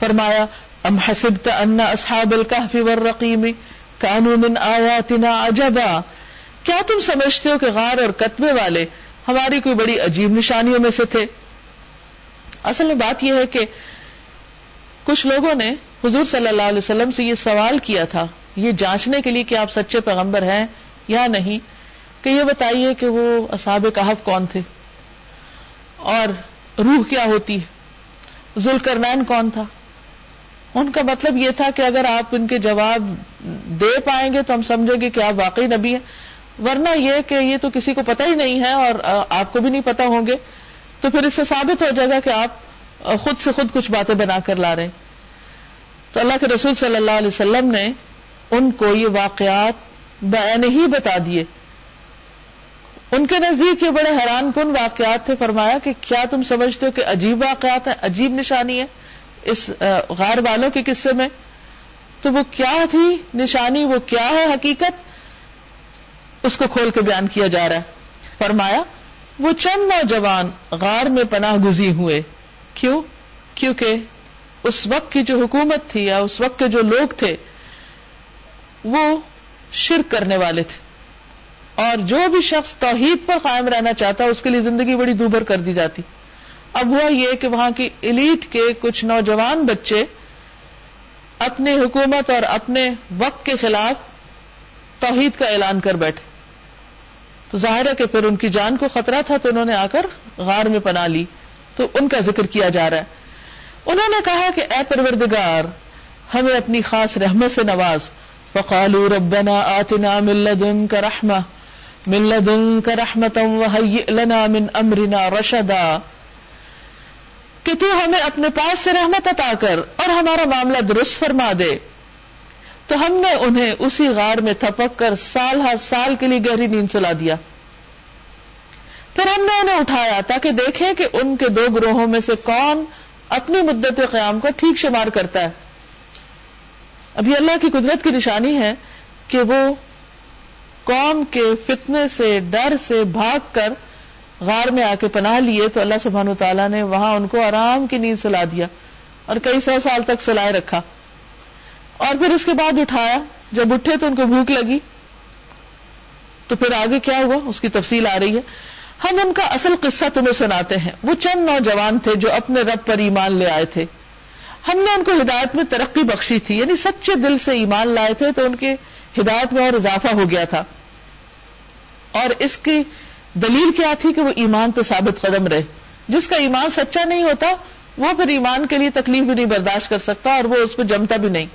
فرمایا، ام حسبت ان اصحاب الكهف والرقيم كانوا من آیاتنا عجبا؟ کیا تم سمجھتے ہو کہ غار اور کتبے والے ہماری کوئی بڑی عجیب نشانیوں میں سے تھے؟ اصل میں بات یہ ہے کہ کچھ لوگوں نے حضور صلی اللہ علیہ وسلم سے یہ سوال کیا تھا، یہ جانچنے کے لیے کہ آپ سچے پیغمبر ہیں یا نہیں، کہ یہ بتائیے کہ وہ اصحاب کہف کون تھے؟ اور روح کیا ہوتی؟ ہے ذوال کرنین کون تھا؟ ان کا مطلب یہ تھا کہ اگر آپ ان کے جواب دے پائیں گے تو ہم سمجھیں گے کہ آپ واقعی نبی ہیں۔ ورنہ یہ کہ یہ تو کسی کو پتہ ہی نہیں ہے اور آپ کو بھی نہیں پتا ہوں گے۔ تو پھر اس سے ثابت ہو جائے گا کہ آپ خود سے خود کچھ باتیں بنا کر لا رہے ہیں۔ تو اللہ کے رسول صلی اللہ علیہ وسلم نے ان کو یہ واقعات بین ہی بتا دیے۔ ان کے نزدیک یہ بڑے حیران کن واقعات تھے۔ فرمایا کہ کیا تم سمجھتے ہو کہ عجیب واقعات ہیں؟ عجیب نشانی ہے اس غار والوں کے قصے میں، تو وہ کیا تھی نشانی؟ وہ کیا ہے حقیقت؟ اس کو کھول کے بیان کیا جا رہا ہے۔ فرمایا، وہ چند نوجوان غار میں پناہ گزی ہوئے۔ کیوں؟ کیونکہ اس وقت کی جو حکومت تھی یا اس وقت کے جو لوگ تھے، وہ شرک کرنے والے تھے۔ اور جو بھی شخص توحید پر قائم رہنا چاہتا، اس کے لیے زندگی بڑی دوبر کر دی جاتی۔ اب ہوا یہ کہ وہاں کی الیٹ کے کچھ نوجوان بچے اپنی حکومت اور اپنے وقت کے خلاف توحید کا اعلان کر بیٹھے۔ تو ظاہر ہے کہ پھر ان کی جان کو خطرہ تھا تو انہوں نے آ کر غار میں پناہ لی۔ تو ان کا ذکر کیا جا رہا ہے۔ انہوں نے کہا کہ اے پروردگار، ہمیں اپنی خاص رحمت سے نواز۔ فقالوا ربنا آتنا من لدنك رحمة۔ من لدنك رحمة وهيئ لنا من امرنا رشدا۔ کہ تو ہمیں اپنے پاس سے رحمت عطا کر اور ہمارا معاملہ درست فرما دے۔ تو ہم نے انہیں اسی غار میں تھپک کر سال ہر سال کے لیے گہری نیند سلا دیا۔ پھر ہم نے انہیں اٹھایا تاکہ دیکھیں کہ ان کے دو گروہوں میں سے کون اپنی مدت قیام کو ٹھیک شمار کرتا ہے۔ ابھی اللہ کی قدرت کی نشانی ہے کہ وہ قوم کے فتنے سے، ڈر سے بھاگ کر غار میں آ کے پناہ لیے تو اللہ سبحانہ تعالیٰ نے وہاں ان کو آرام کی نیند سلا دیا اور کئی سو سال تک سلائے رکھا اور پھر اس کے بعد اٹھایا جب اٹھے تو ان کو بھوک لگی تو پھر آگے کیا ہوا؟ اس کی تفصیل آ رہی ہے۔ ہم ان کا اصل قصہ تمہیں سناتے ہیں۔ وہ چند نوجوان تھے جو اپنے رب پر ایمان لے آئے تھے۔ ہم نے ان کو ہدایت میں ترقی بخشی تھی یعنی سچے دل سے ایمان لائے تھے تو ان کے ہدایت میں اور اضافہ ہو گیا تھا۔ اور اس کی دلیل کیا تھی کہ وہ ایمان پہ ثابت قدم رہے؟ جس کا ایمان سچا نہیں ہوتا، وہ پھر ایمان کے لیے تکلیف بھی نہیں برداشت کر سکتا اور وہ اس پہ جمتا بھی نہیں۔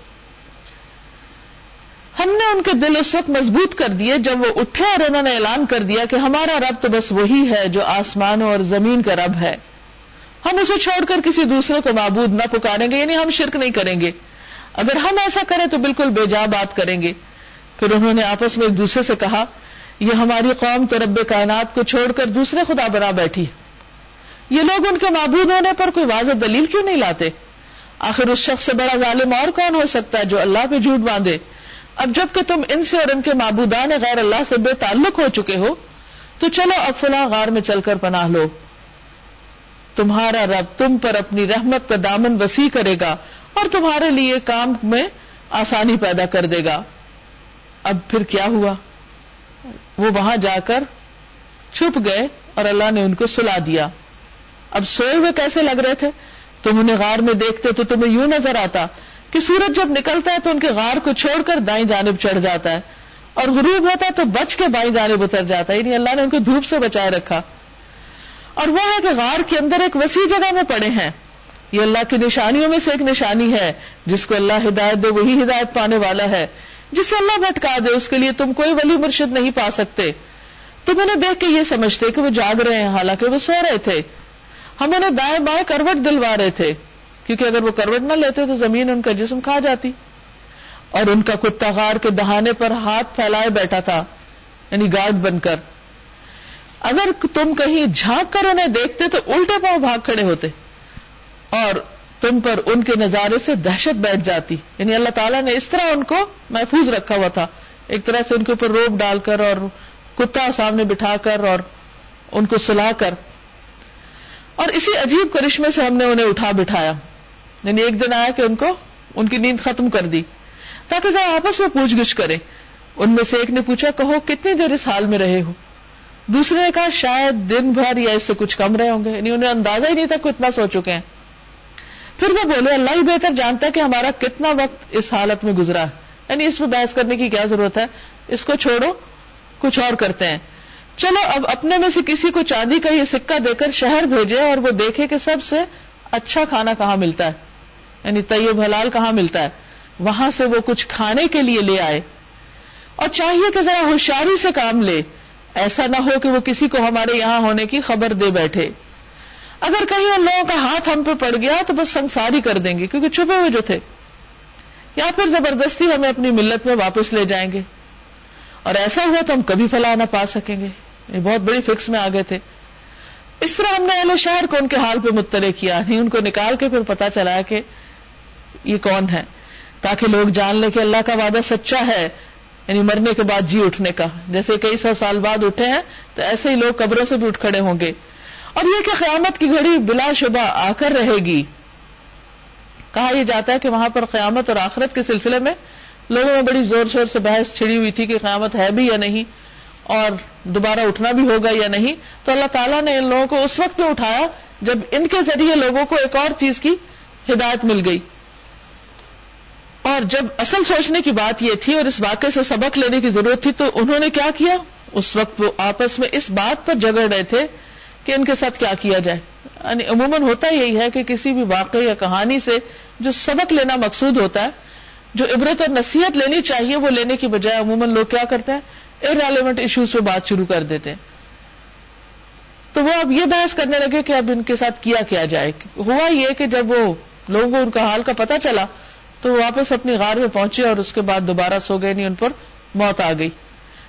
ہم نے ان کے دل اس وقت مضبوط کر دیے جب وہ اٹھے اور انہوں نے اعلان کر دیا کہ ہمارا رب تو بس وہی ہے جو آسمانوں اور زمین کا رب ہے۔ ہم اسے چھوڑ کر کسی دوسرے کو معبود نہ پکاریں گے یعنی ہم شرک نہیں کریں گے۔ اگر ہم ایسا کریں تو بالکل بے جا بات کریں گے۔ پھر انہوں نے آپس میں ایک دوسرے سے کہا یہ ہماری قوم تو رب کائنات کو چھوڑ کر دوسرے خدا بنا بیٹھی یہ لوگ ان کے معبود ہونے پر کوئی واضح دلیل کیوں نہیں لاتے؟ آخر اس شخص سے بڑا ظالم اور کون ہو سکتا ہے جو اللہ پہ جھوٹ باندھے؟ اب جبکہ تم ان سے اور ان کے معبودان غیر اللہ سے بے تعلق ہو چکے ہو، تو چلو اب فلاں غار میں چل کر پناہ لو۔ تمہارا رب تم پر اپنی رحمت کا دامن وسیع کرے گا اور تمہارے لیے کام میں آسانی پیدا کر دے گا۔ اب پھر کیا ہوا؟ وہ وہاں جا کر چھپ گئے اور اللہ نے ان کو سلا دیا۔ اب سوئے ہوئے کیسے لگ رہے تھے؟ تم انہیں غار میں دیکھتے تو تمہیں یوں نظر آتا کہ سورج جب نکلتا ہے تو ان کے غار کو چھوڑ کر دائیں جانب چڑھ جاتا ہے اور غروب ہوتا ہے تو بچ کے بائیں جانب اتر جاتا ہے۔ یعنی اللہ نے ان کو دھوپ سے بچائے رکھا۔ اور وہ ہے کہ غار کے اندر ایک وسیع جگہ میں پڑے ہیں۔ یہ اللہ کی نشانیوں میں سے ایک نشانی ہے جس کو اللہ ہدایت دے، وہی ہدایت پانے والا ہے۔ جسے اللہ بھٹکا دے، اس کے لیے تم کوئی ولی مرشد نہیں پا سکتے۔ تم انہیں دیکھ کے یہ سمجھتے کہ وہ جاگ رہے ہیں، حالانکہ وہ سو رہے تھے۔ ہم انہیں دائیں بائیں کروٹ دلوا رہے تھے۔ کیونکہ اگر وہ کروٹ نہ لیتے تو زمین ان کا جسم کھا جاتی۔ اور ان کا کتا غار کے دہانے پر ہاتھ پھیلائے بیٹھا تھا یعنی گارڈ بن کر۔ اگر تم کہیں جھانک کر انہیں دیکھتے تو الٹے پاؤں بھاگ کھڑے ہوتے۔ اور تم پر ان کے نظارے سے دہشت بیٹھ جاتی۔ یعنی اللہ تعالیٰ نے اس طرح ان کو محفوظ رکھا ہوا تھا۔ ایک طرح سے ان کے اوپر روپ ڈال کر اور کتا سامنے بٹھا کر اور ان کو سلا کر۔ اور اسی عجیب کرشمے سے ہم نے انہیں اٹھا بٹھایا۔ یعنی ایک دن آیا کہ ان کو ان کی نیند ختم کر دی۔ تاکہ ذرا آپس میں پوچھ گچھ کرے ان میں سے ایک نے پوچھا، کہو، کتنی دیر اس حال میں رہے ہو؟ دوسرے نے کہا، شاید دن بھر یا اس سے کچھ کم رہے ہوں گے۔ یعنی انہیں اندازہ ہی نہیں تھا کہ اتنا سو چکے ہیں۔ پھر وہ بولے، اللہ ہی بہتر جانتا ہے کہ ہمارا کتنا وقت اس حالت میں گزرا ہے۔ یعنی اس میں بحث کرنے کی کیا ضرورت ہے؟ اس کو چھوڑو، کچھ اور کرتے ہیں۔ چلو، اب اپنے میں سے کسی کو چاندی کا یہ سکہ دے کر شہر بھیجے اور وہ دیکھے کہ سب سے اچھا کھانا کہاں ملتا ہے۔ یعنی طیب حلال کہاں ملتا ہے؟ وہاں سے وہ کچھ کھانے کے لیے لے آئے۔ اور چاہیے کہ ذرا ہوشیاری سے کام لے۔ ایسا نہ ہو کہ وہ کسی کو ہمارے یہاں ہونے کی خبر دے بیٹھے۔ اگر کہیں ان لوگوں کا ہاتھ ہم پہ پڑ گیا تو بس سنساری کر دیں گے، کیونکہ چھپے ہوئے جو تھے۔ یا پھر زبردستی ہمیں اپنی ملت میں واپس لے جائیں گے۔ اور ایسا ہوا تو ہم کبھی فلاح نہ پا سکیں گے۔ یہ بہت بڑی فکس میں آگے تھے۔ اس طرح ہم نے اہل شہر کو ان کے حال پہ مطلع کیا۔ نہیں، ان کو نکال کے پھر پتا چلا کہ یہ کون ہے تاکہ لوگ جان لیں کہ اللہ کا وعدہ سچا ہے یعنی مرنے کے بعد جی اٹھنے کا۔ جیسے کئی سو سال بعد اٹھے ہیں، تو ایسے ہی لوگ قبروں سے بھی اٹھ کھڑے ہوں گے۔ اور یہ کہ قیامت کی گھڑی بلا شبہ آ کر رہے گی۔ کہا یہ جاتا ہے کہ وہاں پر قیامت اور آخرت کے سلسلے میں لوگوں میں بڑی زور شور سے بحث چھڑی ہوئی تھی کہ قیامت ہے بھی یا نہیں اور دوبارہ اٹھنا بھی ہوگا یا نہیں۔ تو اللہ تعالیٰ نے ان لوگوں کو اس وقت میں اٹھایا جب ان کے ذریعے لوگوں کو ایک اور چیز کی ہدایت مل گئی۔ اور جب اصل سوچنے کی بات یہ تھی اور اس واقعے سے سبق لینے کی ضرورت تھی تو انہوں نے کیا کیا؟ اس وقت وہ آپس میں اس بات پر جگڑ رہے تھے کہ ان کے ساتھ کیا کیا جائے۔ یعنی عموماً ہوتا یہی ہے کہ کسی بھی واقعے یا کہانی سے جو سبق لینا مقصود ہوتا ہے، جو عبرت اور نصیحت لینی چاہیے، وہ لینے کی بجائے عموماً لوگ کیا کرتے ہیں؟ ارریلیونٹ ایشوز پہ بات شروع کر دیتے ہیں۔ تو وہ اب یہ بحث کرنے لگے کہ اب ان کے ساتھ کیا کیا جائے۔ ہوا یہ کہ جب وہ لوگوں کو ان کا حال کا پتہ چلا، تو وہ واپس اپنی غار میں پہنچے اور اس کے بعد دوبارہ سو گئے، نہیں، ان پر موت آ گئی۔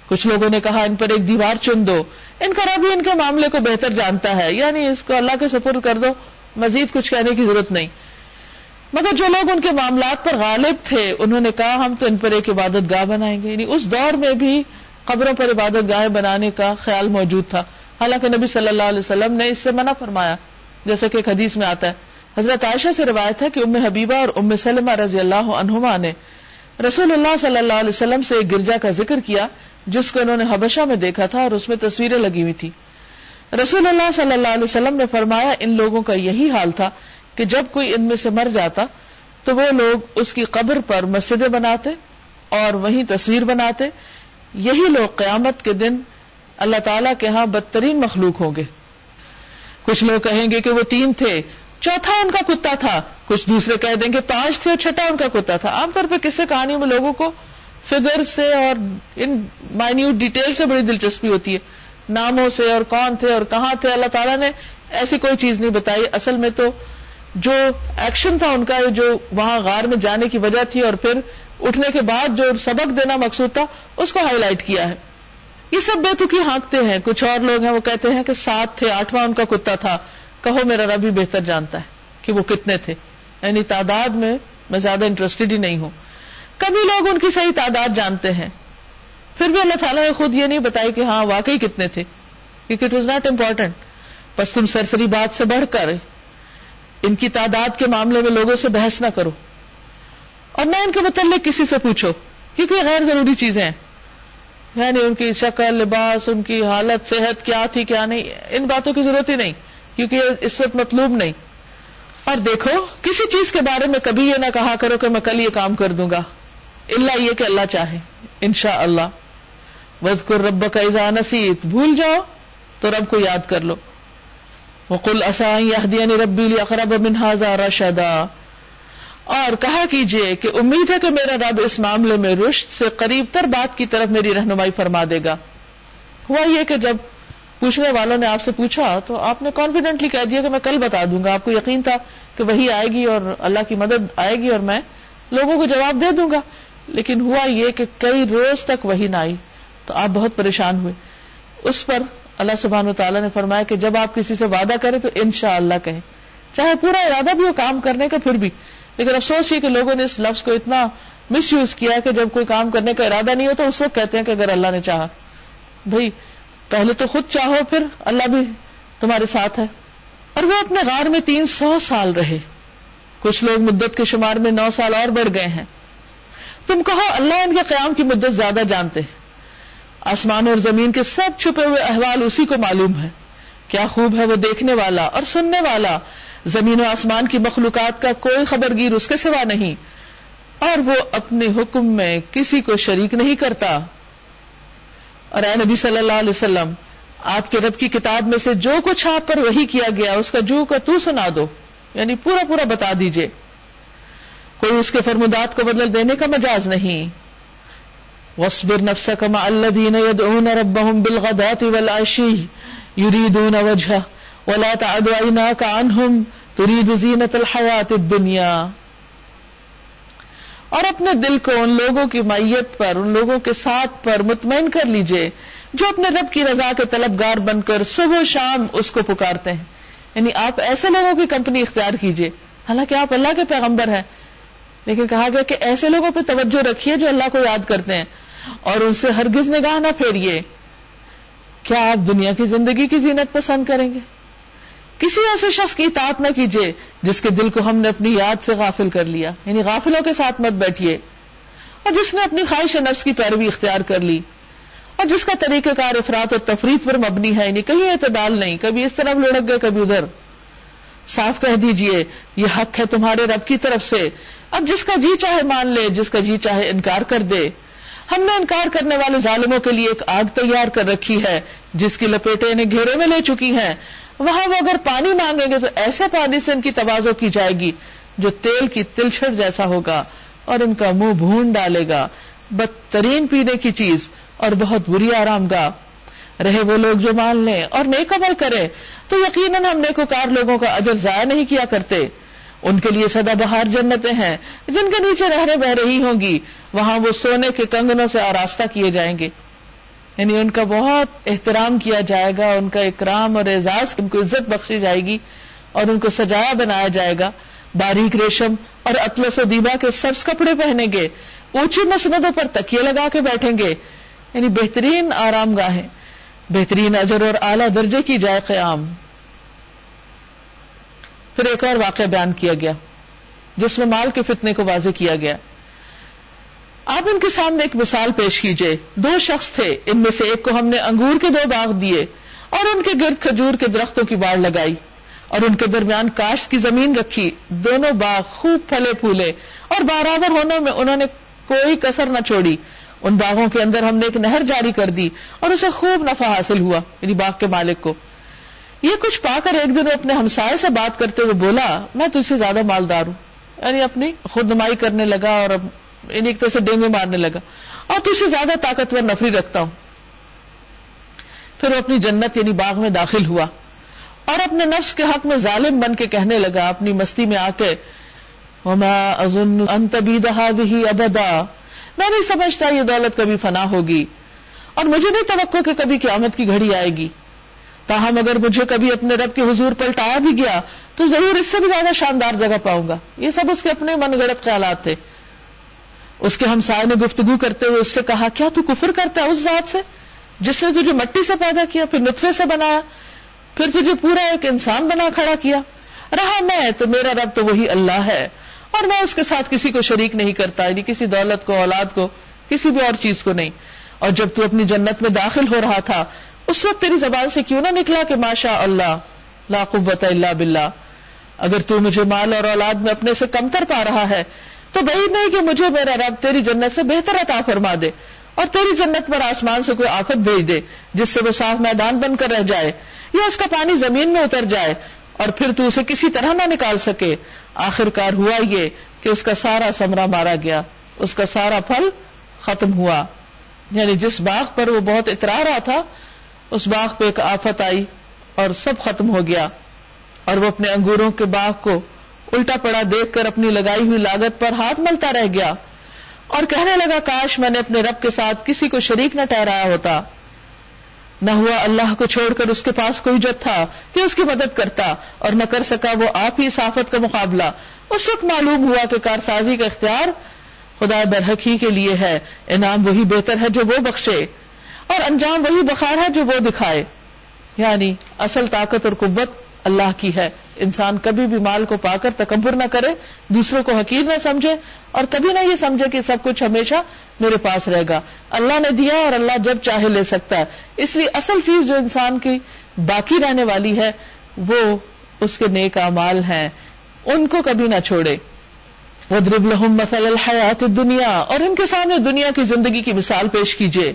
کچھ لوگوں نے کہا ان پر ایک دیوار چن دو۔ ان کا رب ان کے معاملے کو بہتر جانتا ہے۔ یعنی اس کو اللہ کے سپر کر دو۔ مزید کچھ کہنے کی ضرورت نہیں۔ مگر جو لوگ ان کے معاملات پر غالب تھے، انہوں نے کہا ہم تو ان پر ایک عبادت گاہ بنائیں گے۔ یعنی اس دور میں بھی قبروں پر عبادت گاہ بنانے کا خیال موجود تھا۔ حالانکہ نبی صلی اللہ علیہ وسلم نے اس سے منع فرمایا، جیسے کہ ایک حدیث میں آتا ہے۔ حضرت عائشہ سے روایت ہے کہ ام حبیبہ اور ام سلمہ رضی اللہ عنہما نے رسول اللہ صلی اللہ علیہ وسلم سے ایک گرجا کا ذکر کیا جس کو انہوں نے حبشہ میں دیکھا تھا اور اس میں تصویریں لگی ہوئی تھی رسول اللہ صلی اللہ علیہ وسلم نے فرمایا، ان لوگوں کا یہی حال تھا کہ جب کوئی ان میں سے مر جاتا تو وہ لوگ اس کی قبر پر مسجدیں بناتے اور وہیں تصویر بناتے۔ یہی لوگ قیامت کے دن اللہ تعالی کے ہاں بدترین مخلوق ہوں گے۔ کچھ لوگ کہیں گے کہ وہ تین تھے، چوتھا ان کا کتا تھا۔ کچھ دوسرے کہہ دیں گے پانچ تھے اور چھٹا ان کا کتا تھا۔ عام طور پہ کس سے کہانی میں لوگوں کو؟ فگر سے اور ان مائنیوٹ ڈیٹیل سے بڑی دلچسپی ہوتی ہے۔ ناموں سے اور کون تھے اور کہاں تھے، اللہ تعالیٰ نے ایسی کوئی چیز نہیں بتائی۔ اصل میں تو جو ایکشن تھا ان کا، جو وہاں غار میں جانے کی وجہ تھی اور پھر اٹھنے کے بعد جو سبق دینا مقصود تھا، اس کو ہائی لائٹ کیا ہے۔ یہ سب بے تکی ہانکتے ہیں۔ کچھ اور لوگ ہیں، وہ کہتے ہیں کہ سات تھے، آٹھواں ان کا کتا تھا۔ کہو میرا رب ہی بہتر جانتا ہے کہ وہ کتنے تھے۔ یعنی تعداد میں میں زیادہ انٹرسٹڈ ہی نہیں ہوں۔ کبھی لوگ ان کی صحیح تعداد جانتے ہیں۔ پھر بھی اللہ تعالیٰ نے خود یہ نہیں بتائی کہ ہاں واقعی کتنے تھے، کیونکہ اٹ واز ناٹ امپورٹنٹ بس تم سرسری بات سے بڑھ کر ان کی تعداد کے معاملے میں لوگوں سے بحث نہ کرو۔ اور نہ ان کے متعلق کسی سے پوچھو کیونکہ غیر ضروری چیزیں ہیں۔ یعنی ان کی شکل، لباس، ان کی حالت، صحت، کیا تھی، کیا نہیں، ان باتوں کی ضرورت ہی نہیں، کیونکہ اس وقت مطلوب نہیں۔ اور دیکھو، کسی چیز کے بارے میں کبھی یہ نہ کہا کرو کہ میں کل یہ کام کر دوں گا۔ اللہ یہ کہ اللہ چاہے انشاء اللہ وز کو رب کا ایزا نصیت بھول جاؤ تو رب کو یاد کر لو۔ وہ کل اصانی ربی اقرب منہازا رشدا۔ اور کہا کیجیے کہ امید ہے کہ میرا رب اس معاملے میں رشت سے قریب تر بات کی طرف میری رہنمائی فرما دے گا۔ ہوا یہ کہ جب پوچھنے والوں نے آپ سے پوچھا تو آپ نے کانفیڈینٹلی کہہ دیا کہ میں کل بتا دوں گا۔ آپ کو یقین تھا کہ وہی آئے گی اور اللہ کی مدد آئے گی اور میں لوگوں کو جواب دے دوں گا۔ لیکن ہوا یہ کہ کئی روز تک وہی نہ آئی۔ تو آپ بہت پریشان ہوئے۔ اس پر اللہ سبحان و تعالیٰ نے فرمایا کہ جب آپ کسی سے وعدہ کریں تو ان شاء اللہ کہیں۔ چاہے پورا ارادہ بھی ہو کام کرنے کا پھر بھی، لیکن افسوس یہ کہ لوگوں نے اس لفظ کو اتنا مس یوز کیا کہ جب کوئی کام کرنے کا ارادہ نہیں ہو تو اس وقت کہتے ہیں کہ اگر اللہ نے چاہا۔ بھائی، پہلے تو خود چاہو، پھر اللہ بھی تمہارے ساتھ ہے۔ اور وہ اپنے غار میں تین سو سال رہے۔ کچھ لوگ مدت کے شمار میں نو سال اور بڑھ گئے ہیں۔ تم کہو، اللہ ان کے قیام کی مدت زیادہ جانتے ہیں۔ آسمان اور زمین کے سب چھپے ہوئے احوال اسی کو معلوم ہے۔ کیا خوب ہے وہ دیکھنے والا اور سننے والا۔ زمین و آسمان کی مخلوقات کا کوئی خبر گیر اس کے سوا نہیں۔ اور وہ اپنے حکم میں کسی کو شریک نہیں کرتا۔ اور اے نبی صلی اللہ علیہ وسلم، آپ کے رب کی کتاب میں سے جو کچھ آپ پر وہی کیا گیا، اس کا جو کا تو سنا دو۔ یعنی پورا پورا بتا دیجیے۔ کوئی اس کے فرمودات کو بدل دینے کا مجاز نہیں۔ وصبر نفسك مع الذين يدعون ربهم بالغداة والعشي يريدون وجهه ولا تعد عيناك عنهم تريد زينة الحياة الدنيا۔ اور اپنے دل کو ان لوگوں کی مائیت پر، ان لوگوں کے ساتھ پر مطمئن کر لیجیے، جو اپنے رب کی رضا کے طلبگار بن کر صبح و شام اس کو پکارتے ہیں۔ یعنی آپ ایسے لوگوں کی کمپنی اختیار کیجیے۔ حالانکہ آپ اللہ کے پیغمبر ہیں، لیکن کہا گیا کہ ایسے لوگوں پہ توجہ رکھیے جو اللہ کو یاد کرتے ہیں۔ اور ان سے ہرگز نگاہ نہ پھیریے۔ کیا آپ دنیا کی زندگی کی زینت پسند کریں گے؟ کسی ایسے شخص کی اطاعت نہ کیجیے جس کے دل کو ہم نے اپنی یاد سے غافل کر لیا یعنی غافلوں کے ساتھ مت بیٹھیے۔ اور جس نے اپنی خواہش نفس کی پیروی اختیار کر لی۔ اور جس کا طریقہ کار افراد اور تفریح پر مبنی ہے یعنی کہیں اعتدال نہیں، کبھی اس طرف لڑک گئے، کبھی ادھر۔ صاف کہہ دیجیے یہ حق ہے تمہارے رب کی طرف سے۔ اب جس کا جی چاہے مان لے، جس کا جی چاہے انکار کر دے۔ ہم نے انکار کرنے والے ظالموں کے لیے ایک آگ تیار کر رکھی ہے، جس کی لپیٹیں انہیں گھیرے میں لے چکی ہیں۔ وہاں وہ اگر پانی مانگیں گے تو ایسے پانی سے ان کی توازو کی جائے گی جو تیل کی تلچھڑ جیسا ہوگا اور ان کا منہ بھون ڈالے گا۔ بدترین پینے کی چیز اور بہت بری آرام گاہ رہے وہ لوگ جو مان لیں اور نیک عمل کرے تو یقیناً ہم نیکوکار لوگوں کا اجر ضائع نہیں کیا کرتے۔ ان کے لیے سدا بہار جنتیں ہیں۔ جن کے نیچے رہنے بہ رہی ہوں گی، وہاں وہ سونے کے کنگنوں سے آراستہ کیے جائیں گے۔ یعنی ان کا بہت احترام کیا جائے گا، ان کا اکرام اور اعزاز، ان کو عزت بخشی جائے گی اور ان کو سجایا بنایا جائے گا۔ باریک ریشم اور اطلس و دیبا کے سبز کپڑے پہنیں گے۔ اونچی مسندوں پر تکیے لگا کے بیٹھیں گے۔ یعنی بہترین آرام گاہیں۔ بہترین اجر اور اعلی درجے کی جائے قیام۔ پھر ایک اور واقعہ بیان کیا گیا، جس میں مال کے فتنے کو واضح کیا گیا۔ آپ ان کے سامنے ایک مثال پیش کیجیے۔ دو شخص تھے، ان میں سے ایک کو ہم نے انگور کے دو باغ دیے اور ان کے گرد کھجور کے درختوں کی باڑ لگائی اور ان کے درمیان کاشت کی زمین رکھی۔ دونوں باغ خوب پھلے پھولے اور برابر ہونے میں انہوں نے کوئی کسر نہ چھوڑی۔ ان باغوں کے اندر ہم نے ایک نہر جاری کر دی اور اسے خوب نفع حاصل ہوا یعنی باغ کے مالک کو۔ یہ کچھ پا کر ایک دن اپنے ہمسائے سے بات کرتے ہوئے بولا، میں تجھ سے زیادہ مالدار ہوں. یعنی اپنی خود نمائی کرنے لگا اور یعنی ایک طرح سے ڈینگو مارنے لگا۔ اور تو اسے زیادہ طاقتور نفری رکھتا ہوں. پھر وہ اپنی جنت یعنی باغ میں داخل ہوا اور اپنے نفس کے حق میں ظالم بن کے کہنے لگا، اپنی مستی میں آ کے ابدا. میں نہیں سمجھتا یہ دولت کبھی فنا ہوگی اور مجھے نہیں توقع کہ کبھی قیامت کی گھڑی آئے گی۔ تاہم اگر مجھے کبھی اپنے رب کے حضور پلٹایا بھی گیا، تو ضرور اس سے بھی زیادہ شاندار جگہ پاؤں گا۔ یہ سب اس کے اپنے من گڑت خیالات تھے۔ اس کے ہمسائے نے گفتگو کرتے ہوئے اس سے کہا، کیا تو کفر کرتا ہے اس ذات سے؟ جس نے تجھے مٹی سے پیدا کیا، پھر نطفے سے بنایا، پھر تجھے پورا ایک انسان بنا کھڑا کیا۔ رہا میں، تو میرا رب تو وہی اللہ ہے۔ اور میں اس کے ساتھ کسی کو شریک نہیں کرتا یعنی کسی دولت کو، اولاد کو، کسی بھی اور چیز کو نہیں۔ اور جب تو اپنی جنت میں داخل ہو رہا تھا اس وقت تیری زبان سے کیوں نہ نکلا کہ ماشاء اللہ، لا قوت اللہ باللہ۔ اگر تو مجھے مال اور اولاد میں اپنے سے کمتر پا رہا ہے، تو بعید نہیں کہ مجھے میرا رب تیری جنت سے بہتر عطا فرما دے اور تیری جنت پر آسمان سے کوئی آفت بھیج دے، جس سے وہ صاف میدان بن کر رہ جائے یا اس کا پانی زمین میں اتر جائے اور پھر تو اسے کسی طرح نہ نکال سکے۔ آخر کار ہوا یہ کہ اس کا سارا سمرا مارا گیا، اس کا سارا پھل ختم ہوا۔ یعنی جس باغ پر وہ بہت اترا رہا تھا اس باغ پہ ایک آفت آئی اور سب ختم ہو گیا اور وہ اپنے انگوروں کے باغ کو الٹا پڑا دیکھ کر اپنی لگائی ہوئی لاگت پر ہاتھ ملتا رہ گیا اور کہنے لگا، کاش میں نے اپنے رب کے ساتھ کسی کو شریک نہ ٹہرایا ہوتا۔ نہ ہوا اللہ کو چھوڑ کر اس کے پاس کوئی جت تھا کہ اس کی مدد کرتا اور نہ کر سکا وہ آپ ہی صافت کا مقابلہ۔ اس وقت معلوم ہوا کہ کارسازی کا اختیار خدا برحق ہی کے لیے ہے۔ انعام وہی بہتر ہے جو وہ بخشے۔ اور انجام وہی بخار ہے جو وہ دکھائے۔ یعنی اصل طاقت اور قوت اللہ کی ہے۔ انسان کبھی بھی مال کو پا کر تکبر نہ کرے، دوسروں کو حقیر نہ سمجھے اور کبھی نہ یہ سمجھے کہ سب کچھ ہمیشہ میرے پاس رہے گا۔ اللہ نے دیا اور اللہ جب چاہے لے سکتا ہے۔ اس لیے اصل چیز جو انسان کی باقی رہنے والی ہے، وہ اس کے نیک امال ہیں۔ ان کو کبھی نہ چھوڑے۔ وَدْرِبْ لَهُمْ مَثَلَ الْحَيَاةِ الدُّنْيَا اور ان کے سامنے دنیا کی زندگی کی مثال پیش کیجیے۔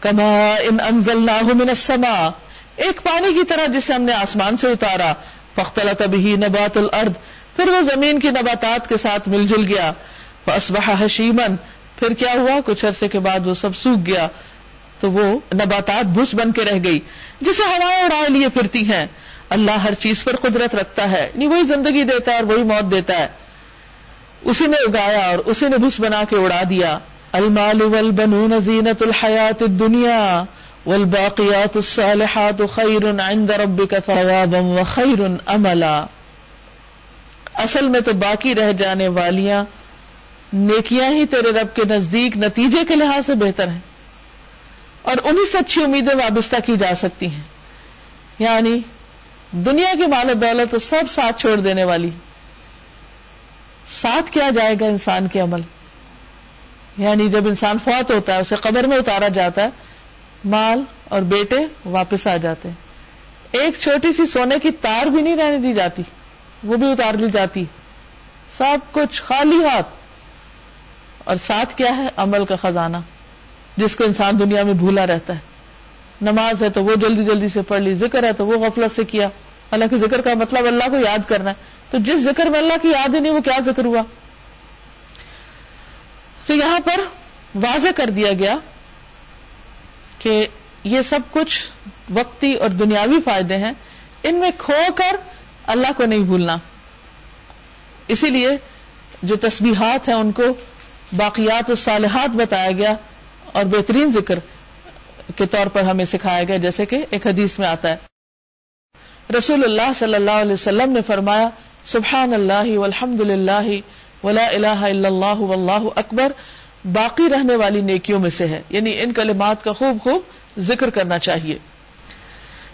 کما ان انزلناہ من السماء، ایک پانی کی طرح جسے ہم نے آسمان سے اتارا فختلط به نبات الارض، پھر وہ زمین کی نباتات کے ساتھ مل جل گیا، فاصبح حشیما، پھر کیا ہوا؟ کچھ عرصے کے بعد وہ سب سوکھ گیا، تو وہ نباتات بھس بن کے رہ گئی، جسے ہوائیں اڑائے لیے پھرتی ہیں۔ اللہ ہر چیز پر قدرت رکھتا ہے نہیں وہی زندگی دیتا ہے اور وہی موت دیتا ہے۔ اسی نے اگایا اور اسی نے بھس بنا کے اڑا دیا۔ المال والبنون زینت الحیات الدنیا والباقیات الصالحات خیر عند ربک ثوابا وخیر املا اصل میں تو باقی رہ جانے والیاں نیکیاں ہی تیرے رب کے نزدیک نتیجے کے لحاظ سے بہتر ہیں۔ اور انہیں سے اچھی امیدیں وابستہ کی جا سکتی ہیں۔ یعنی دنیا کے مال و دولت تو سب ساتھ چھوڑ دینے والی۔ ساتھ کیا جائے گا انسان کے عمل؟ یعنی جب انسان فوت ہوتا ہے، اسے قبر میں اتارا جاتا ہے، مال اور بیٹے واپس آ جاتے ہیں۔ ایک چھوٹی سی سونے کی تار بھی نہیں رہنے دی جاتی، وہ بھی اتار لی جاتی۔ سب کچھ خالی ہاتھ۔ اور ساتھ کیا ہے؟ عمل کا خزانہ، جس کو انسان دنیا میں بھولا رہتا ہے۔ نماز ہے تو وہ جلدی جلدی سے پڑھ لی، ذکر ہے تو وہ غفلت سے کیا۔ حالانکہ ذکر کا مطلب اللہ کو یاد کرنا ہے۔ تو جس ذکر میں اللہ کی یاد ہی نہیں، وہ کیا ذکر ہوا؟ تو یہاں پر واضح کر دیا گیا کہ یہ سب کچھ وقتی اور دنیاوی فائدے ہیں۔ ان میں کھو کر اللہ کو نہیں بھولنا۔ اسی لیے جو تسبیحات ہیں ان کو باقیات و صالحات بتایا گیا اور بہترین ذکر کے طور پر ہمیں سکھایا گیا، جیسے کہ ایک حدیث میں آتا ہے۔ رسول اللہ صلی اللہ علیہ وسلم نے فرمایا، سبحان اللہ والحمد للہ ولا الہ الا اللہ واللہ اکبر باقی رہنے والی نیکیوں میں سے ہے۔ یعنی ان کلمات کا خوب خوب ذکر کرنا چاہیے۔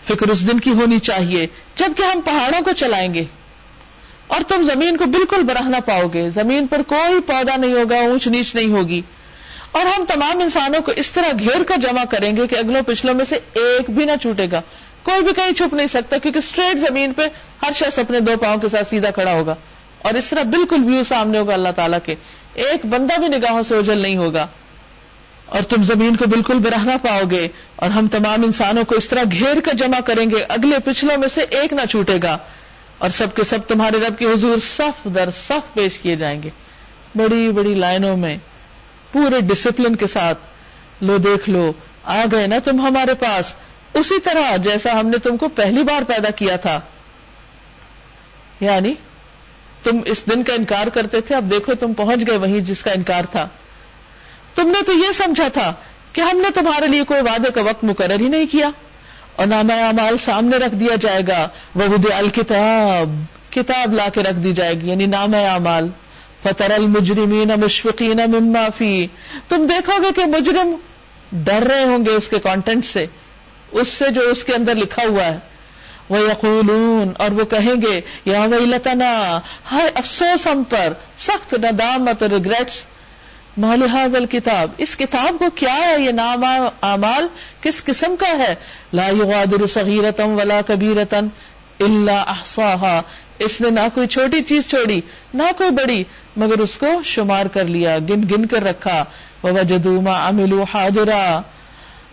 فکر اس دن کی ہونی چاہیے جبکہ ہم پہاڑوں کو چلائیں گے۔ اور تم زمین کو بالکل براہ نہ پاؤ گے۔ زمین پر کوئی پودا نہیں ہوگا، اونچ نیچ نہیں ہوگی۔ اور ہم تمام انسانوں کو اس طرح گھیر کر جمع کریں گے کہ اگلوں پچھلوں میں سے ایک بھی نہ چھوٹے گا۔ کوئی بھی کہیں چھپ نہیں سکتا کیونکہ اسٹریٹ زمین پہ ہر شخص اپنے دو پاؤں کے ساتھ سیدھا کھڑا ہوگا۔ اور اس طرح بالکل ویو سامنے ہوگا اللہ تعالیٰ کے۔ ایک بندہ بھی نگاہوں سے اجل نہیں ہوگا۔ اور تم زمین کو بالکل برہنا پاؤ گے اور ہم تمام انسانوں کو اس طرح گھیر کر جمع کریں گے، اگلے پچھلوں میں سے ایک نہ چھوٹے گا۔ اور سب کے سب تمہارے رب کے حضور صف در صف پیش کیے جائیں گے۔ بڑی بڑی لائنوں میں، پورے ڈسپلن کے ساتھ۔ لو دیکھ لو، آ گئے نا تم ہمارے پاس۔ اسی طرح جیسا ہم نے تم کو پہلی بار پیدا کیا تھا۔ یعنی تم اس دن کا انکار کرتے تھے، اب دیکھو تم پہنچ گئے وہیں جس کا انکار تھا۔ تم نے تو یہ سمجھا تھا کہ ہم نے تمہارے لیے کوئی وعدے کا وقت مقرر ہی نہیں کیا۔ اور نام اعمال سامنے رکھ دیا جائے گا۔ وہ الکتاب کتاب لا کے رکھ دی جائے گی یعنی نام اعمال۔ فطر المجرمین مشفقین مما فی تم دیکھو گے کہ مجرم ڈر رہے ہوں گے اس کے کانٹینٹ سے۔ اس سے جو اس کے اندر لکھا ہوا ہے۔ وہ یقولون اور وہ کہیں گے، یا وہی لتنا ہائے افسوس ہم پر، سخت ندامت ریگریٹس مالحاظ الکتاب اس کتاب کو کیا ہے یہ نام اعمال؟ کس قسم کا ہے؟ لا یغادر صغیرتم ولا کبیرتن الا احصاها. اس نے نہ کوئی چھوٹی چیز چھوڑی، نہ کوئی بڑی، مگر اس کو شمار کر لیا، گن گن کر رکھا. وجدوا ما عملوا حاضرا.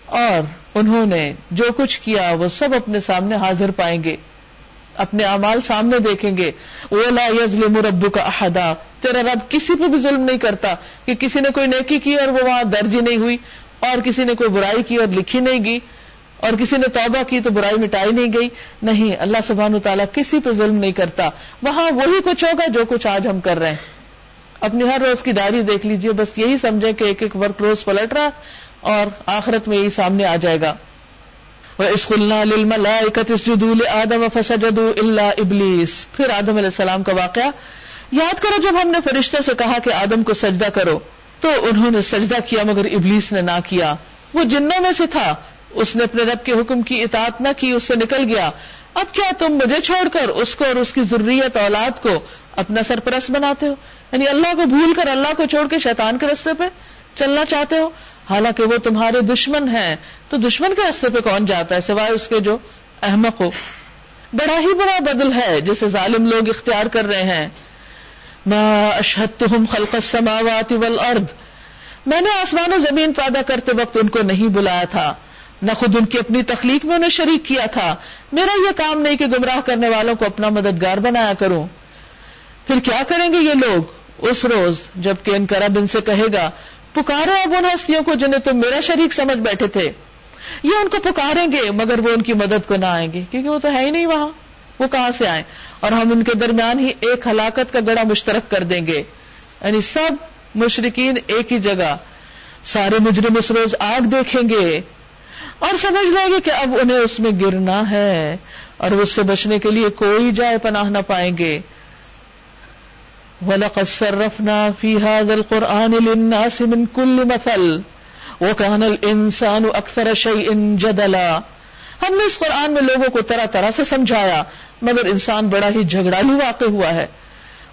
اور انہوں نے جو کچھ کیا وہ سب اپنے سامنے حاضر پائیں گے، اپنے اعمال سامنے دیکھیں گے۔ اولا یزلم ربک احدا، تیرا رب کسی پہ بھی ظلم نہیں کرتا کہ کسی نے کوئی نیکی کی اور وہ وہاں درج نہیں ہوئی، اور کسی نے کوئی برائی کی اور لکھی نہیں گئی، اور کسی نے توبہ کی تو برائی مٹائی نہیں گئی۔ نہیں، اللہ سبحان تعالیٰ کسی پہ ظلم نہیں کرتا۔ وہاں وہی کچھ ہوگا جو کچھ آج ہم کر رہے ہیں۔ اپنی ہر روز کی ڈائری دیکھ لیجیے، بس یہی سمجھے کہ ایک ایک ورک روز پلٹ رہا۔ اور آخرت میں یہی سامنے آ جائے گا۔ آدم فسجد اللہ ابلیس پھر آدم علیہ السلام کا واقعہ۔ یاد کرو جب ہم نے فرشتوں سے کہا کہ آدم کو سجدہ کرو، تو انہوں نے سجدہ کیا مگر ابلیس نے نہ کیا۔ وہ جنوں میں سے تھا۔ اس نے اپنے رب کے حکم کی اطاعت نہ کی، اس سے نکل گیا۔ اب کیا تم مجھے چھوڑ کر اس کو اور اس کی ضروریت اولاد کو اپنا سرپرست بناتے ہو؟ یعنی اللہ کو بھول کر اللہ کو چھوڑ کے شیطان کے رستے پہ چلنا چاہتے ہو؟ حالانکہ وہ تمہارے دشمن ہیں۔ تو دشمن کے رستے پہ کون جاتا ہے؟ سوائے اس کے جو احمق ہو۔ بڑا ہی بڑا بدل ہے جسے ظالم لوگ اختیار کر رہے ہیں۔ خلق السماوات والارض۔ میں نے آسمان و زمین پیدا کرتے وقت ان کو نہیں بلایا تھا۔ نہ خود ان کی اپنی تخلیق میں انہیں شریک کیا تھا۔ میرا یہ کام نہیں کہ گمراہ کرنے والوں کو اپنا مددگار بنایا کروں۔ پھر کیا کریں گے یہ لوگ؟ اس روز جبکہ ان کرب ان سے کہے گا پکارو اب ان ہستیوں کو جنہیں تم میرا شریک سمجھ بیٹھے تھے۔ یہ ان کو پکاریں گے، مگر وہ ان کی مدد کو نہ آئیں گے، کیونکہ وہ تو ہے ہی نہیں وہاں۔ وہ کہاں سے آئیں؟ اور ہم ان کے درمیان ہی ایک ہلاکت کا گڑا مشترک کر دیں گے۔ یعنی سب مشرقین ایک ہی جگہ۔ سارے مجرم اس روز آگ دیکھیں گے۔ اور سمجھ لیں گے کہ اب انہیں اس میں گرنا ہے۔ اور اس سے بچنے کے لیے کوئی جائے پناہ نہ پائیں گے۔ وَلَقَدْ صَرَّفْنَا فِي هَذَا الْقُرْآنِ لِلنَّاسِ مِنْ كُلِّ مَثَلٍ وَكَانَ الْإِنسَانُ أَكْثَرَ شَيْءٍ جَدَلًا ہم نے اس قرآن میں لوگوں کو طرح طرح سے سمجھایا، مگر انسان بڑا ہی جھگڑالی واقع ہوا ہے۔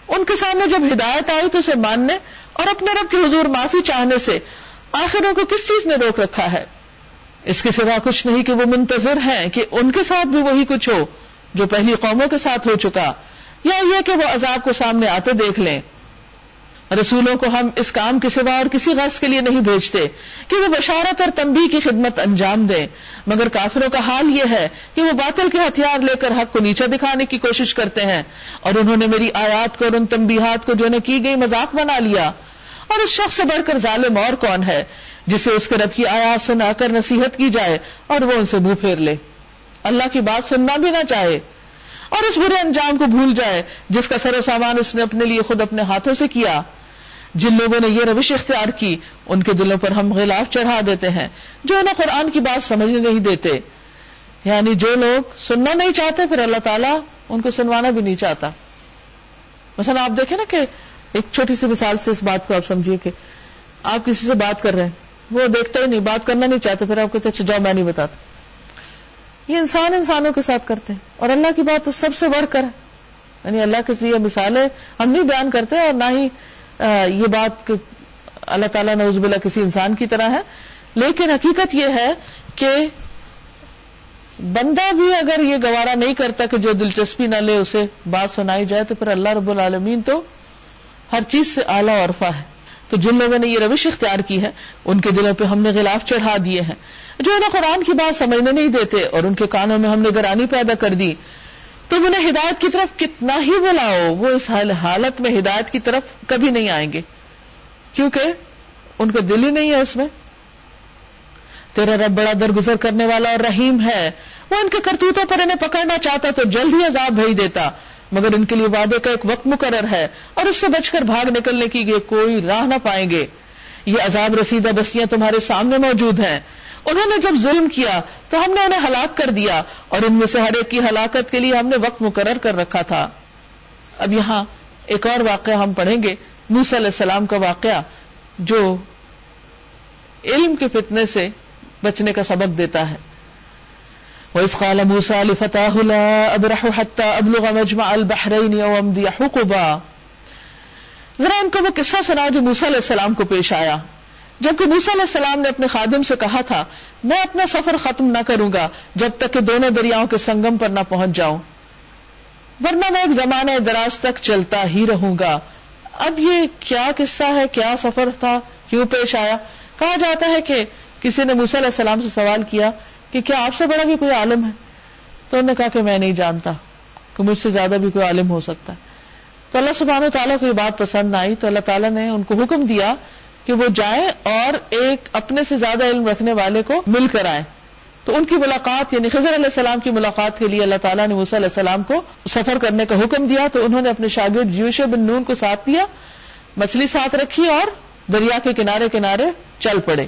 ان کے سامنے جب ہدایت آئی تو اسے ماننے اور اپنے رب کے حضور معافی چاہنے سے آخروں کو کس چیز نے روک رکھا ہے؟ اس کے سوا کچھ نہیں کہ وہ منتظر ہیں کہ ان کے ساتھ بھی وہی کچھ ہو جو پہلی قوموں کے ساتھ ہو چکا۔ یا یہ کہ وہ عذاب کو سامنے آتے دیکھ لیں۔ رسولوں کو ہم اس کام کے سوا اور کسی غرض کے لیے نہیں بھیجتے کہ وہ بشارت اور تنبیہ کی خدمت انجام دیں۔ مگر کافروں کا حال یہ ہے کہ وہ باطل کے ہتھیار لے کر حق کو نیچے دکھانے کی کوشش کرتے ہیں اور انہوں نے میری آیات کو اور ان تنبیہات کو جو انہیں کی گئی مذاق بنا لیا۔ اور اس شخص سے بڑھ کر ظالم اور کون ہے جسے اس کے رب کی آیات سنا کر نصیحت کی جائے اور وہ ان سے منہ پھیر لے۔ اللہ کی بات سننا بھی نہ چاہے۔ اور اس برے انجام کو بھول جائے جس کا سر و سامان اس نے اپنے لیے خود اپنے ہاتھوں سے کیا۔ جن لوگوں نے یہ روش اختیار کی، ان کے دلوں پر ہم غلاف چڑھا دیتے ہیں، جو انہیں قرآن کی بات سمجھنے نہیں دیتے۔ یعنی جو لوگ سننا نہیں چاہتے، پھر اللہ تعالیٰ ان کو سنوانا بھی نہیں چاہتا۔ مثلا آپ دیکھیں نا کہ ایک چھوٹی سی مثال سے اس بات کو آپ سمجھیے کہ آپ کسی سے بات کر رہے ہیں، وہ دیکھتا ہی نہیں، بات کرنا نہیں چاہتے پھر آپ کہتے اچھا جاؤ میں نہیں بتاتا۔ یہ انسان انسانوں کے ساتھ کرتے ہیں اور اللہ کی بات تو سب سے بڑھ کر یعنی اللہ کے لیے مثالیں ہم نہیں بیان کرتے اور نہ ہی یہ بات اللہ تعالیٰ نے باللہ کسی انسان کی طرح ہے۔ لیکن حقیقت یہ ہے کہ بندہ بھی اگر یہ گوارا نہیں کرتا کہ جو دلچسپی نہ لے، اسے بات سنائی جائے، تو پھر اللہ رب العالمین تو ہر چیز سے اعلیٰ عرفہ ہے۔ تو جن لوگوں نے یہ روش اختیار کی ہے، ان کے دلوں پہ ہم نے غلاف چڑھا دیے ہیں۔ جو انہیں قرآن کی بات سمجھنے نہیں دیتے اور ان کے کانوں میں ہم نے گرانی پیدا کر دی تم انہیں ہدایت کی طرف کتنا ہی بلاؤ وہ اس حالت میں ہدایت کی طرف کبھی نہیں آئیں گے۔ کیونکہ ان کا دل ہی نہیں ہے اس میں۔ تیرا رب بڑا درگزر کرنے والا اور رحیم ہے۔ وہ ان کے کرتوتوں پر انہیں پکڑنا چاہتا تو جلد ہی عذاب بھیج دیتا۔ مگر ان کے لیے وعدے کا ایک وقت مقرر ہے اور اس سے بچ کر بھاگ نکلنے کی یہ کوئی راہ نہ پائیں گے۔ یہ عذاب رسیدہ بستیاں تمہارے سامنے موجود ہیں۔ انہوں نے جب ظلم کیا تو ہم نے انہیں ہلاک کر دیا اور ان میں سے ہر ایک کی ہلاکت کے لیے ہم نے وقت مقرر کر رکھا تھا۔ اب یہاں ایک اور واقعہ ہم پڑھیں گے۔ موسی علیہ السلام کا واقعہ جو علم کے فتنے سے بچنے کا سبق دیتا ہے۔ وَإِذْ قَالَ مُوسَى لِفَتَاهُ لَا أَبْرَحُ حَتَّى أَبْلُغَ مَجْمَعَ الْبَحْرَيْنِ أَوْ أَمْضِيَ حُقُبًا۔ ذرا ان کو وہ قصہ سنا جو موسیٰ علیہ السلام کو پیش آیا۔ جبکہ موسیٰ علیہ السلام نے اپنے خادم سے کہا تھا، میں اپنا سفر ختم نہ کروں گا جب تک کہ دونوں دریاؤں کے سنگم پر نہ پہنچ جاؤں۔ ورنہ میں ایک زمانے دراز تک چلتا ہی رہوں گا۔ اب یہ کیا قصہ ہے، کیا سفر تھا؟ کیوں پیش آیا؟ کہا جاتا ہے کہ کسی نے موسیٰ علیہ السلام سے سوال کیا کہ کیا آپ سے بڑا بھی کوئی عالم ہے؟ تو انہوں نے کہا کہ میں نہیں جانتا کہ مجھ سے زیادہ بھی کوئی عالم ہو سکتا ہے۔ تو اللہ سبحانہ تعالیٰ کو یہ بات پسند آئی، تو اللہ تعالیٰ نے ان کو حکم دیا کہ وہ جائیں اور ایک اپنے سے زیادہ علم رکھنے والے کو مل کر آئیں۔ تو ان کی ملاقات یعنی خضر علیہ السلام کی ملاقات کے لیے اللہ تعالیٰ نے موسیٰ علیہ السلام کو سفر کرنے کا حکم دیا، تو انہوں نے اپنے شاگرد یوش بن نون کو ساتھ دیا، مچھلی ساتھ رکھی اور دریا کے کنارے کنارے چل پڑے۔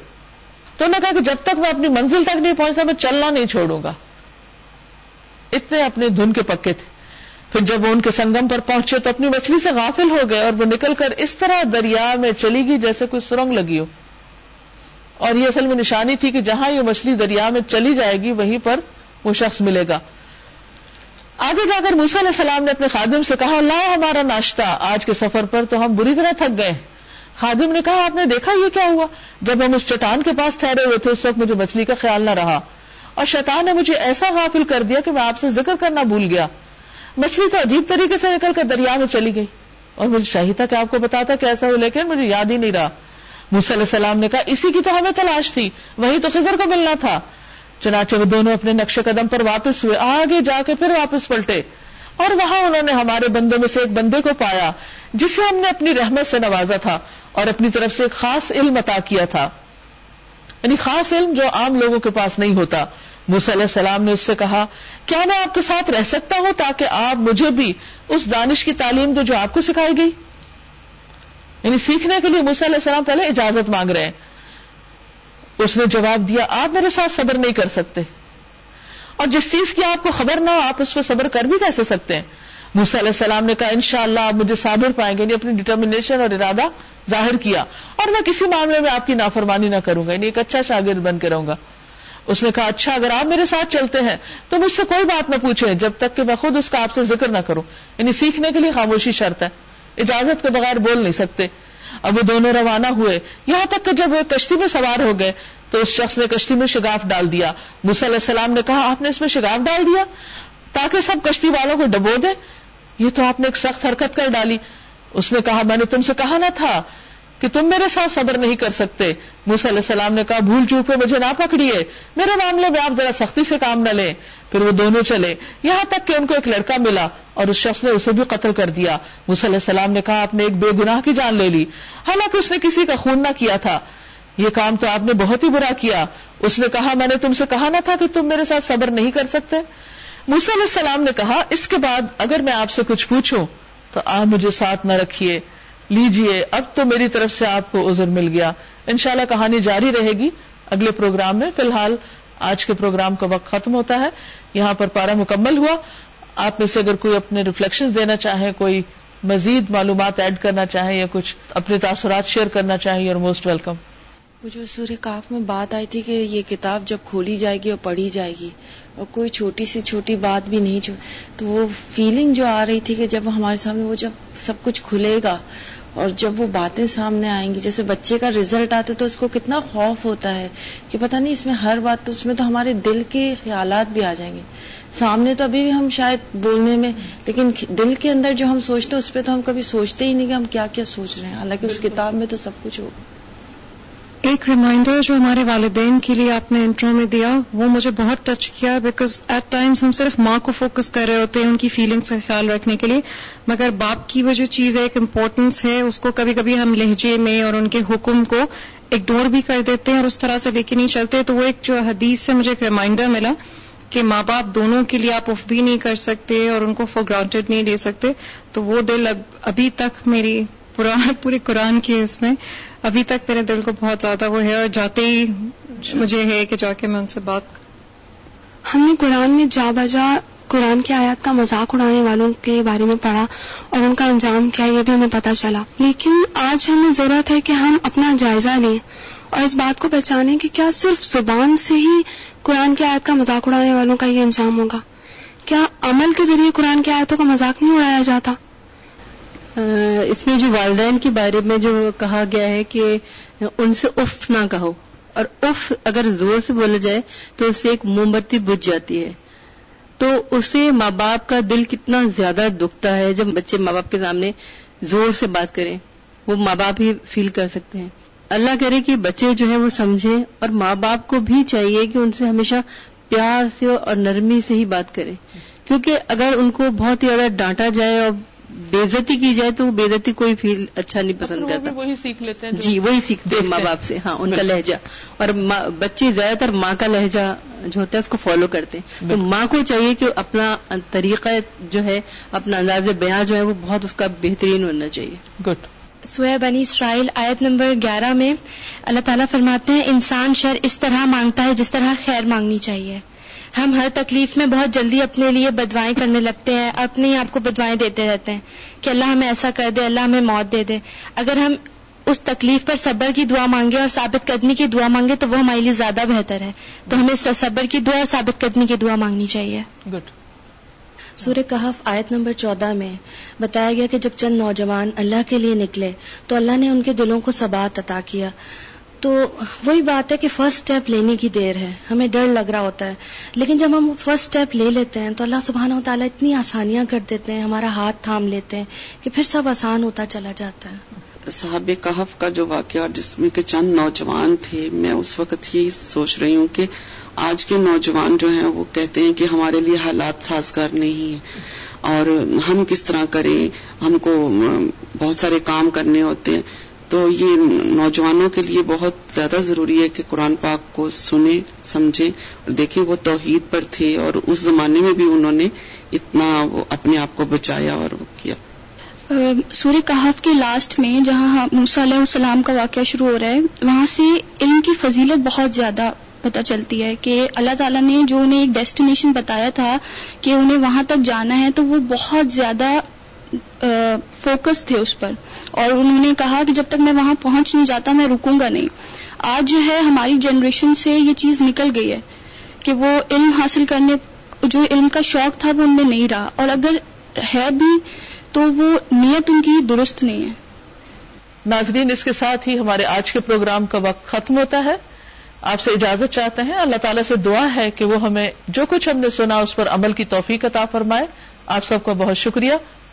تو انہوں نے کہا کہ جب تک میں اپنی منزل تک نہیں پہنچتا، میں چلنا نہیں چھوڑوں گا۔ اتنے اپنے دھن کے پکے تھے۔ پھر جب وہ ان کے سنگم پر پہنچے تو اپنی مچھلی سے غافل ہو گئے اور وہ نکل کر اس طرح دریا میں چلی گئی جیسے کوئی سرنگ لگی ہو۔ اور یہ اصل میں نشانی تھی کہ جہاں یہ مچھلی دریا میں چلی جائے گی، وہیں پر وہ شخص ملے گا۔ آگے جا کر موسیٰ علیہ السلام نے اپنے خادم سے کہا لاؤ ہمارا ناشتہ، آج کے سفر پر تو ہم بری طرح تھک گئے۔ خادم نے کہا، آپ نے دیکھا یہ کیا ہوا؟ جب ہم اس چٹان کے پاس ٹھہرے ہوئے تھے، اس وقت مجھے مچھلی کا خیال نہ رہا۔ اور شیطان نے مجھے ایسا غافل کر دیا کہ میں آپ سے ذکر کرنا بھول گیا۔ مچھلی تو عجیب طریقے سے نکل کر دریا میں چلی گئی۔ اور مجھے چاہیے تھا کہ آپ کو بتاتا کہ ایسا ہو لیکن مجھے یاد ہی نہیں رہا۔ علیہ السلام نے کہا، اسی کی تو ہمیں تلاش تھی، وہی تو خزر کو ملنا تھا۔ چنانچہ وہ دونوں اپنے نقش قدم پر واپس ہوئے، آگے جا کے پھر واپس پلٹے۔ اور وہاں انہوں نے ہمارے بندوں میں سے ایک بندے کو پایا، جسے ہم نے اپنی رحمت سے نوازا تھا اور اپنی طرف سے ایک خاص علم عطا کیا تھا۔ یعنی خاص علم جو عام لوگوں کے پاس نہیں ہوتا۔ علیہ السلام نے اس سے کہا کیا میں آپ کے ساتھ رہ سکتا ہوں تاکہ آپ مجھے بھی اس دانش کی تعلیم دو جو آپ کو سکھائی گئی؟ یعنی سیکھنے کے لیے علیہ السلام پہلے اجازت مانگ رہے ہیں۔ اس نے جواب دیا، آپ میرے ساتھ صبر نہیں کر سکتے۔ اور جس چیز کی آپ کو خبر نہ ہو، آپ اس پہ صبر کر بھی کیسے سکتے ہیں؟ موسیٰ علیہ السلام نے کہا، انشاءاللہ آپ مجھے صابر پائیں گے یعنی اپنی ڈٹرمنیشن اور ارادہ ظاہر کیا۔ اور میں کسی معاملے میں آپ کی نافرمانی نہ کروں گا یعنی ایک اچھا شاگرد بن کے رہوں گا۔ اس نے کہا اچھا اگر آپ میرے ساتھ چلتے ہیں، تو مجھ سے کوئی بات نہ پوچھے جب تک کہ میں خود اس کا آپ سے ذکر نہ کروں. یعنی سیکھنے کے لیے خاموشی شرط ہے۔ اجازت کے بغیر بول نہیں سکتے۔ اب وہ دونوں روانہ ہوئے۔ یہاں تک کہ جب وہ کشتی میں سوار ہو گئے، تو اس شخص نے کشتی میں شگاف ڈال دیا۔ علیہ السلام نے کہا، آپ نے اس میں شگاف ڈال دیا تاکہ سب کشتی والوں کو ڈبو دے یہ تو آپ نے ایک سخت حرکت کر ڈالی۔ اس نے کہا، میں نے تم سے کہا نہ تھا کہ تم میرے ساتھ صبر نہیں کر سکتے۔ علیہ السلام نے کہا، بھول چوک پہ مجھے نہ پکڑیے۔ میرے معاملے میں آپ ذرا سختی سے کام نہ لیں۔ پھر وہ دونوں چلے۔ یہاں تک کہ ان کو ایک لڑکا ملا اور اس شخص نے اسے بھی قتل کر دیا۔ علیہ السلام نے کہا، آپ نے ایک بے گناہ کی جان لے لی۔ حالانکہ اس نے کسی کا خون نہ کیا تھا۔ یہ کام تو آپ نے بہت ہی برا کیا۔ اس نے کہا، میں نے تم سے کہا نہ تھا کہ تم میرے ساتھ صبر نہیں کر سکتے۔ علیہ السلام نے کہا، اس کے بعد اگر میں آپ سے کچھ پوچھوں، تو آپ مجھے ساتھ نہ رکھیے۔ لیجیے، اب تو میری طرف سے آپ کو عذر مل گیا۔ انشاءاللہ کہانی جاری رہے گی اگلے پروگرام میں۔ فی الحال، آج کے پروگرام کا وقت ختم ہوتا ہے۔ یہاں پر پارا مکمل ہوا۔ آپ میں سے اگر کوئی اپنے ریفلیکشن دینا چاہے کوئی مزید معلومات ایڈ کرنا چاہیں یا کچھ اپنے تاثرات شیئر کرنا چاہیں اور موسٹ ویلکم وہ جو سورہ کاف میں بات آئی تھی کہ یہ کتاب جب کھولی جائے گی اور پڑھی جائے گی اور کوئی چھوٹی سی چھوٹی بات بھی نہیں تو وہ فیلنگ جو آ رہی تھی کہ جب ہمارے سامنے وہ جب سب کچھ کھلے گا اور جب وہ باتیں سامنے آئیں گی، جیسے بچے کا ریزلٹ آتا تو اس کو کتنا خوف ہوتا ہے کہ پتہ نہیں اس میں ہر بات تو اس میں تو ہمارے دل کے خیالات بھی آ جائیں گے۔ سامنے تو ابھی بھی ہم شاید بولنے میں، لیکن دل کے اندر جو ہم سوچتے ہیں، اس پہ تو ہم کبھی سوچتے ہی نہیں کہ ہم کیا کیا سوچ رہے ہیں۔ حالانکہ اس کتاب میں تو سب کچھ ہوگا۔ ایک ریمائنڈر جو ہمارے والدین کے لیے آپ نے انٹرو میں دیا، وہ مجھے بہت ٹچ کیا بیکاز ایٹ ٹائمس ہم صرف ماں کو فوکس کر رہے ہوتے ہیں ان کی فیلنگس کا خیال رکھنے کے لیے، مگر باپ کی وہ جو چیز ہے، ایک امپورٹنس ہے، اس کو کبھی کبھی ہم لہجے میں اور ان کے حکم کو اگنور بھی کر دیتے ہیں اور اس طرح سے لے کے نہیں چلتے، تو وہ ایک جو حدیث سے مجھے ایک ریمائنڈر ملا کہ ماں باپ دونوں کے لیے آپ اف بھی نہیں کر سکتے اور ان کو فور گرانٹیڈ نہیں لے سکتے، تو وہ دل ابھی تک میری پورے قرآن کی اس میں ابھی تک میرے دل کو بہت زیادہ وہ ہے اور جاتے ہی مجھے ہے کہ جا کے میں ان سے بات ہم نے قرآن میں جا بجا قرآن کی آیات کا مذاق اڑانے والوں کے بارے میں پڑھا اور ان کا انجام کیا، یہ بھی ہمیں پتہ چلا۔ لیکن آج ہمیں ضرورت ہے کہ ہم اپنا جائزہ لیں اور اس بات کو پہچانیں کہ کیا صرف زبان سے ہی قرآن کی آیت کا مذاق اڑانے والوں کا یہ انجام ہوگا۔ کیا عمل کے ذریعے قرآن کی آیتوں کا مذاق نہیں اڑایا جاتا؟ اس میں جو والدین کے بارے میں جو کہا گیا ہے کہ ان سے اف نہ کہو۔ اور اف اگر زور سے بولا جائے تو اس سے ایک موم بتی بج جاتی ہے۔ تو اسے ماں باپ کا دل کتنا زیادہ دکھتا ہے جب بچے ماں باپ کے سامنے زور سے بات کریں۔ وہ ماں باپ ہی فیل کر سکتے ہیں۔ اللہ کرے کہ بچے جو ہیں وہ سمجھیں اور ماں باپ کو بھی چاہیے کہ ان سے ہمیشہ پیار سے اور نرمی سے ہی بات کریں۔ کیونکہ اگر ان کو بہت ہی زیادہ ڈانٹا جائے اور بےزتی کی جائے تو بےزتی کوئی فیل اچھا نہیں پسند کرتا۔ وہی سیکھ لیتے ہیں جی وہی سیکھتے ہیں ماں باپ سے ہاں ان کا لہجہ۔ اور بچے زیادہ تر ماں کا لہجہ جو ہوتا ہے اس کو فالو کرتے ہیں۔ تو ماں کو چاہیے کہ اپنا طریقہ جو ہے اپنا انداز بیاں جو ہے وہ بہت اس کا بہترین ہونا چاہیے۔ گڈ سوئے بنی اسرائیل آیت نمبر گیارہ میں اللہ تعالیٰ فرماتے ہیں انسان شر اس طرح مانگتا ہے جس طرح خیر مانگنی چاہیے۔ ہم ہر تکلیف میں بہت جلدی اپنے لیے بدوائیں کرنے لگتے ہیں اور اپنے آپ کو بدوائیں دیتے رہتے ہیں کہ اللہ ہمیں ایسا کر دے اللہ ہمیں موت دے دے۔ اگر ہم اس تکلیف پر صبر کی دعا مانگے اور ثابت قدمی کی دعا مانگے تو وہ ہمارے لیے زیادہ بہتر ہے۔ تو ہمیں صبر کی دعا ثابت قدمی کی دعا مانگنی چاہیے۔ گڈ سورہ کہف آیت نمبر چودہ میں بتایا گیا کہ جب چند نوجوان اللہ کے لیے نکلے تو اللہ نے ان کے دلوں کو سبات عطا کیا۔ تو وہی بات ہے کہ فرسٹ اسٹیپ لینے کی دیر ہے۔ ہمیں ڈر لگ رہا ہوتا ہے۔ لیکن جب ہم فرسٹ اسٹیپ لے لیتے ہیں تو اللہ سبحانہ و تعالیٰ اتنی آسانیاں کر دیتے ہیں، ہمارا ہاتھ تھام لیتے ہیں کہ پھر سب آسان ہوتا چلا جاتا ہے۔ صاحب کہف کا جو واقعہ جس میں کہ چند نوجوان تھے، میں اس وقت یہی سوچ رہی ہوں کہ آج کے نوجوان جو ہیں، وہ کہتے ہیں کہ ہمارے لیے حالات سازگار نہیں ہیں۔ اور ہم کس طرح کریں؟ ہم کو بہت سارے کام کرنے ہوتے ہیں۔ تو یہ نوجوانوں کے لیے بہت زیادہ ضروری ہے کہ قرآن پاک کو سنیں، سمجھیں اور دیکھیں وہ توحید پر تھے اور اس زمانے میں بھی انہوں نے اتنا وہ اپنے آپ کو بچایا اور وہ کیا۔ سورہ کہاف کے لاسٹ میں جہاں ہاں موسا علیہ السلام کا واقعہ شروع ہو رہا ہے، وہاں سے علم کی فضیلت بہت زیادہ پتہ چلتی ہے کہ اللہ تعالیٰ نے جو انہیں ایک ڈیسٹینیشن بتایا تھا کہ انہیں وہاں تک جانا ہے، تو وہ بہت زیادہ فوکس تھے اس پر۔ اور انہوں نے کہا کہ جب تک میں وہاں پہنچ نہیں جاتا، میں رکوں گا نہیں۔ آج جو ہے، ہماری جنریشن سے یہ چیز نکل گئی ہے کہ وہ علم حاصل کرنے، جو علم کا شوق تھا، وہ ان میں نہیں رہا۔ اور اگر ہے بھی، تو وہ نیت ان کی درست نہیں ہے۔ ناظرین، اس کے ساتھ ہی ہمارے آج کے پروگرام کا وقت ختم ہوتا ہے۔ آپ سے اجازت چاہتے ہیں، اللہ تعالیٰ سے دعا ہے کہ وہ ہمیں جو کچھ ہم نے سنا، اس پر عمل کی توفیق عطا فرمائے۔ آپ سب کا بہت شکریہ۔